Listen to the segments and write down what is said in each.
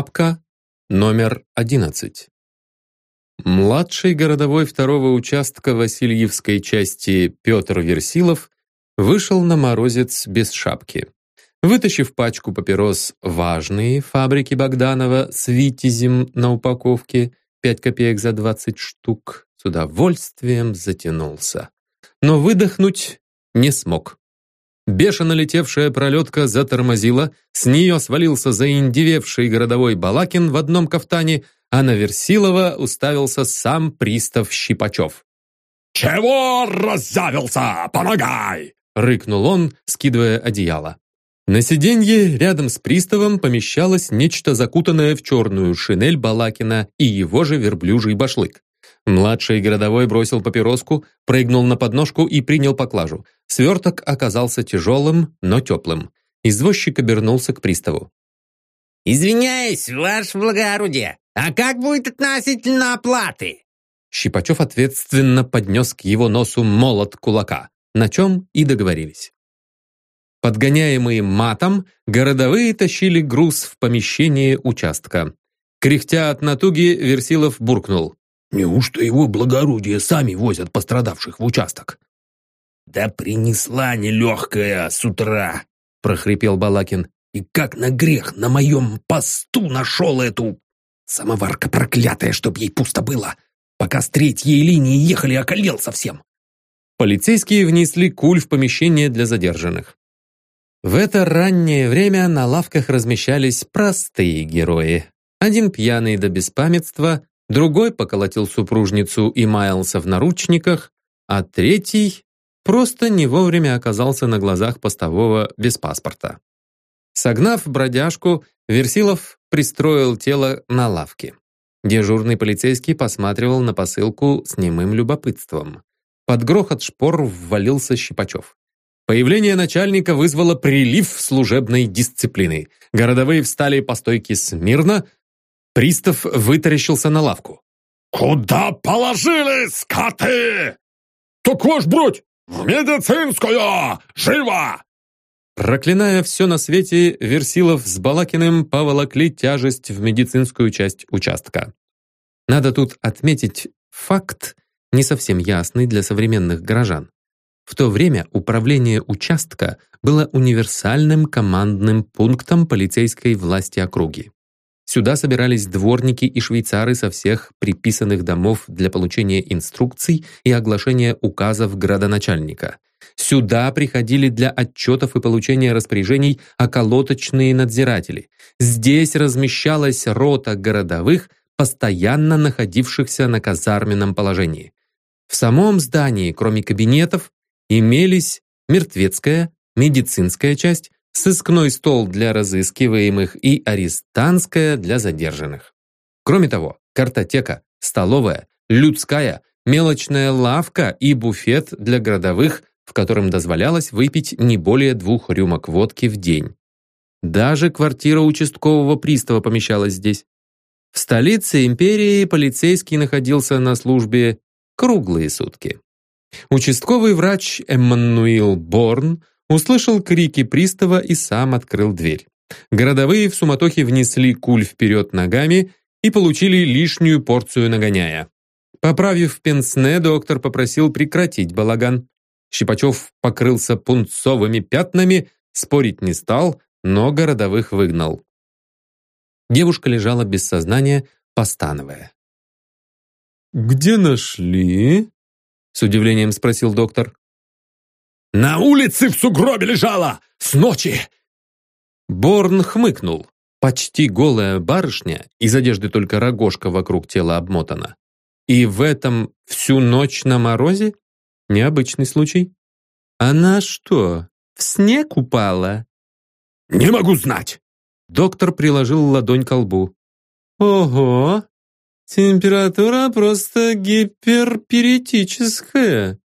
Папка номер 11. Младший городовой второго участка Васильевской части Петр Версилов вышел на морозец без шапки. Вытащив пачку папирос «Важные» фабрики Богданова с витязем на упаковке, 5 копеек за 20 штук, с удовольствием затянулся. Но выдохнуть не смог. Бешено летевшая пролетка затормозила, с нее свалился заиндевевший городовой Балакин в одном кафтане, а на Версилова уставился сам пристав Щипачев. «Чего раззявился? Помогай!» — рыкнул он, скидывая одеяло. На сиденье рядом с приставом помещалось нечто закутанное в черную шинель Балакина и его же верблюжий башлык. Младший городовой бросил папироску, прыгнул на подножку и принял поклажу. Сверток оказался тяжелым, но теплым. Извозчик обернулся к приставу. «Извиняюсь, ваше благородие, а как будет относительно оплаты?» Щипачев ответственно поднес к его носу молот кулака, на чем и договорились. Подгоняемые матом, городовые тащили груз в помещение участка. Кряхтя от натуги, Версилов буркнул. Неужто его благородие сами возят пострадавших в участок? «Да принесла нелегкая с утра», — прохрипел Балакин. «И как на грех на моем посту нашел эту... Самоварка проклятая, чтоб ей пусто было. Пока с третьей линии ехали, околел совсем». Полицейские внесли куль в помещение для задержанных. В это раннее время на лавках размещались простые герои. Один пьяный до беспамятства, другой поколотил супружницу и маялся в наручниках, а третий просто не вовремя оказался на глазах постового без паспорта. Согнав бродяжку, Версилов пристроил тело на лавке. Дежурный полицейский посматривал на посылку с немым любопытством. Под грохот шпор ввалился Щипачев. Появление начальника вызвало прилив служебной дисциплины. Городовые встали по стойке смирно, Пристав вытаращился на лавку. «Куда положили, скоты?» «Так ваш бродь, в медицинскую! Живо!» Проклиная все на свете, Версилов с Балакиным поволокли тяжесть в медицинскую часть участка. Надо тут отметить факт, не совсем ясный для современных горожан. В то время управление участка было универсальным командным пунктом полицейской власти округи. Сюда собирались дворники и швейцары со всех приписанных домов для получения инструкций и оглашения указов градоначальника. Сюда приходили для отчетов и получения распоряжений околоточные надзиратели. Здесь размещалась рота городовых, постоянно находившихся на казарменном положении. В самом здании, кроме кабинетов, имелись мертвецкая, медицинская часть, сыскной стол для разыскиваемых и арестантская для задержанных. Кроме того, картотека, столовая, людская, мелочная лавка и буфет для городовых, в котором дозволялось выпить не более двух рюмок водки в день. Даже квартира участкового пристава помещалась здесь. В столице империи полицейский находился на службе круглые сутки. Участковый врач Эммануил Борн Услышал крики пристава и сам открыл дверь. Городовые в суматохе внесли куль вперед ногами и получили лишнюю порцию нагоняя. Поправив пенсне, доктор попросил прекратить балаган. Щипачев покрылся пунцовыми пятнами, спорить не стал, но городовых выгнал. Девушка лежала без сознания, постановая. «Где нашли?» — с удивлением спросил доктор. На улице в сугробе лежала! С ночи!» Борн хмыкнул. Почти голая барышня, из одежды только рогожка вокруг тела обмотана. И в этом всю ночь на морозе? Необычный случай. Она что, в снег упала? «Не могу знать!» Доктор приложил ладонь к лбу. «Ого! Температура просто гиперперитическая!»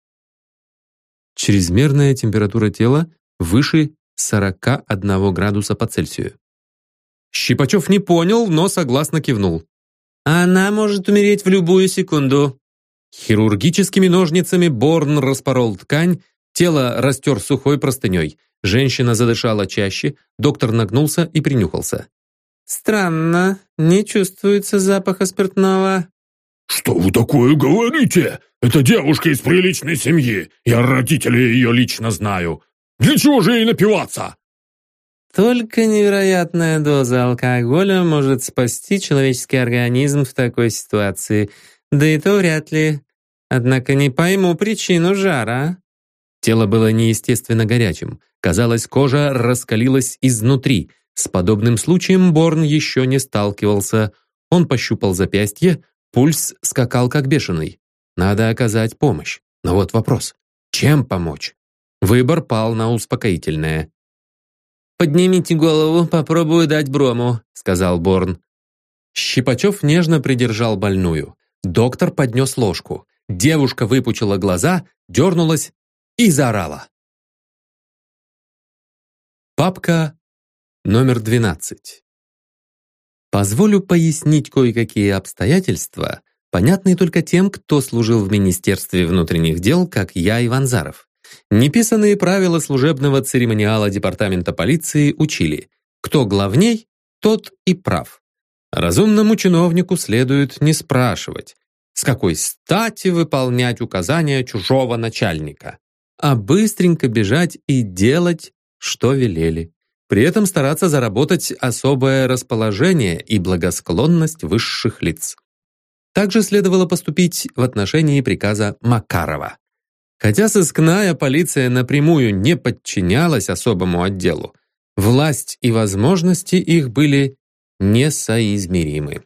Чрезмерная температура тела выше 41 градуса по Цельсию. Щипачев не понял, но согласно кивнул. «Она может умереть в любую секунду». Хирургическими ножницами Борн распорол ткань, тело растер сухой простыней. Женщина задышала чаще, доктор нагнулся и принюхался. Странно, не чувствуется запаха спиртного. «Что вы такое говорите? Это девушка из приличной семьи. Я родителей ее лично знаю. Для чего же ей напиваться?» Только невероятная доза алкоголя может спасти человеческий организм в такой ситуации. Да и то вряд ли. Однако не пойму причину жара. Тело было неестественно горячим. Казалось, кожа раскалилась изнутри. С подобным случаем Борн еще не сталкивался. Он пощупал запястье, пульс скакал как бешеный. Надо оказать помощь. Но вот вопрос. Чем помочь? Выбор пал на успокоительное. «Поднимите голову, попробую дать брому», — сказал Борн. Щипачев нежно придержал больную. Доктор поднес ложку. Девушка выпучила глаза, дернулась и заорала. Папка номер 12. Позволю пояснить кое-какие обстоятельства, понятные только тем, кто служил в Министерстве внутренних дел, как я, Иванзаров. Неписанные правила служебного церемониала Департамента полиции учили, кто главней, тот и прав. Разумному чиновнику следует не спрашивать, с какой стати выполнять указания чужого начальника, а быстренько бежать и делать, что велели. При этом стараться заработать особое расположение и благосклонность высших лиц. Также следовало поступить в отношении приказа Макарова. Хотя сыскная полиция напрямую не подчинялась особому отделу, власть и возможности их были несоизмеримы.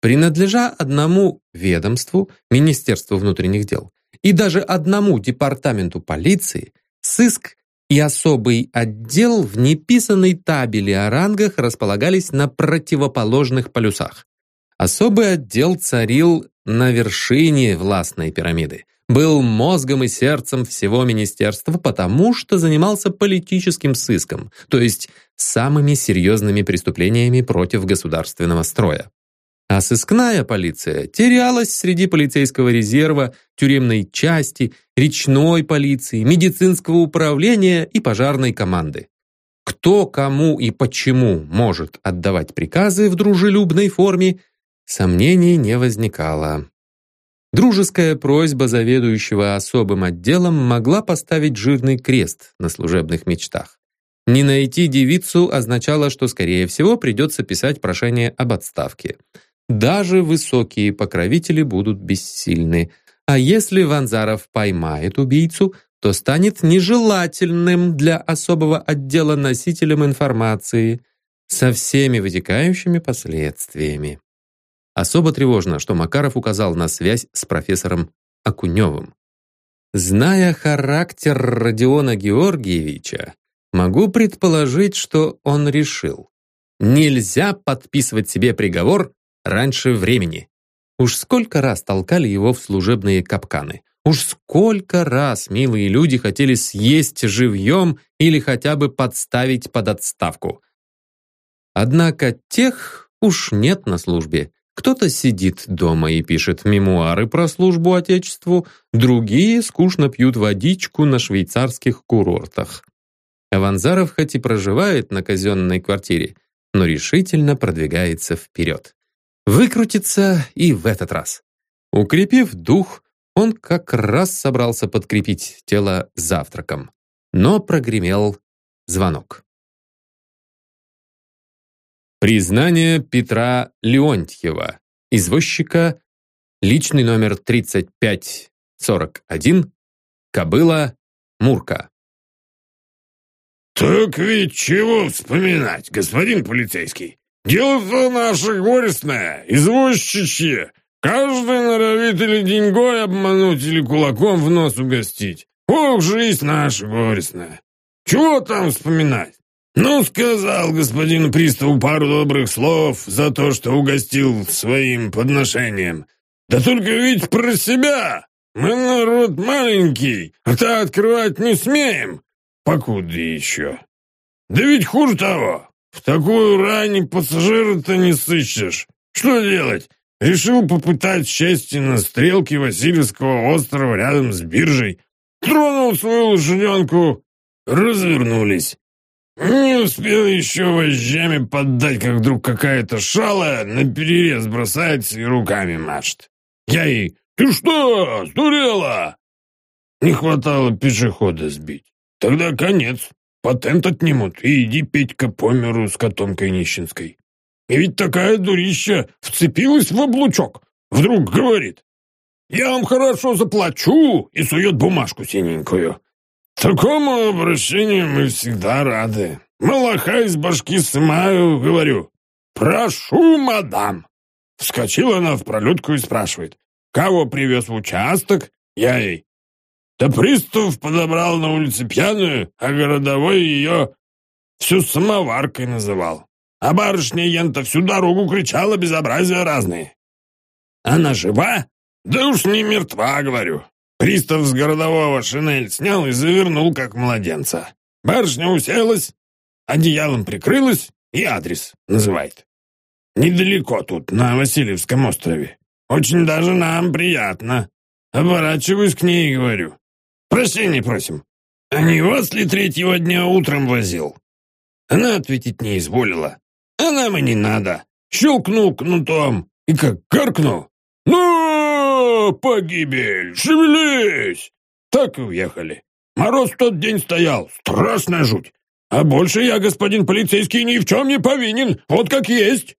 Принадлежа одному ведомству, Министерству внутренних дел, и даже одному департаменту полиции, сыск и особый отдел в неписанной табели о рангах располагались на противоположных полюсах. Особый отдел царил на вершине властной пирамиды – был мозгом и сердцем всего министерства, потому что занимался политическим сыском, то есть самыми серьезными преступлениями против государственного строя. А сыскная полиция терялась среди полицейского резерва, тюремной части, речной полиции, медицинского управления и пожарной команды. Кто, кому и почему может отдавать приказы в дружелюбной форме, сомнений не возникало. Дружеская просьба заведующего особым отделом могла поставить жирный крест на служебных мечтах. Не найти девицу означало, что, скорее всего, придется писать прошение об отставке. Даже высокие покровители будут бессильны. А если Ванзаров поймает убийцу, то станет нежелательным для особого отдела носителем информации со всеми вытекающими последствиями. Особо тревожно, что Макаров указал на связь с профессором Акуневым. Зная характер Родиона Георгиевича, могу предположить, что он решил. Нельзя подписывать себе приговор раньше времени. Уж сколько раз толкали его в служебные капканы. Уж сколько раз милые люди хотели съесть живьем или хотя бы подставить под отставку. Однако тех уж нет на службе. Кто-то сидит дома и пишет мемуары про службу Отечеству, другие скучно пьют водичку на швейцарских курортах. Аванзаров хоть и проживает на казенной квартире, но решительно продвигается вперед. Выкрутится и в этот раз. Укрепив дух, он как раз собрался подкрепить тело завтраком. Но прогремел звонок. Признание Петра Леонтьева, извозчика, личный номер 3541, кобыла, Мурка. «Так ведь чего вспоминать, господин полицейский? Дело-то наше горестное, извозчичье. Каждый норовит или деньгой обмануть, или кулаком в нос угостить. Ох, жизнь наша горестная. Чего там вспоминать? «Ну, сказал господину приставу пару добрых слов за то, что угостил своим подношением. Да только ведь про себя! Мы народ маленький, рта открывать не смеем, покуда еще. Да ведь хуже того, в такую рань пассажира-то не сыщешь. Что делать? Решил попытать счастье на стрелке Васильевского острова рядом с биржей. Тронул свою лошаденку, развернулись. Не успел еще вожжами поддать, как вдруг какая-то шалая наперерез бросается и руками машет. Я ей «Ты что, сдурела?» Не хватало пешехода сбить. Тогда конец. Патент отнимут, и иди, Петька, по миру с котомкой нищенской. И ведь такая дурища вцепилась в облучок. Вдруг говорит, «Я вам хорошо заплачу», и сует бумажку синенькую. Такому обращению мы всегда рады. Малаха из башки снимаю, говорю, «Прошу, мадам!» Вскочила она в пролетку и спрашивает, «Кого привез в участок?» Я ей, «Да пристав подобрал на улице пьяную, а городовой ее всю самоваркой называл. А барышня Ента всю дорогу кричала безобразия разные. Она жива? Да уж не мертва, говорю. Пристав с городового шинель снял и завернул, как младенца. Барышня уселась, одеялом прикрылась и адрес называет. Недалеко тут, на Васильевском острове. Очень даже нам приятно. Оборачиваюсь к ней и говорю. Прощения просим. А не вас ли третьего дня утром возил? Она ответить не изволила. А нам и не надо. Щелкнул кнутом и как каркнул. «Ну, погибель, шевелись!» Так и уехали. Мороз в тот день стоял, страшная жуть. А больше я, господин полицейский, ни в чем не повинен, вот как есть.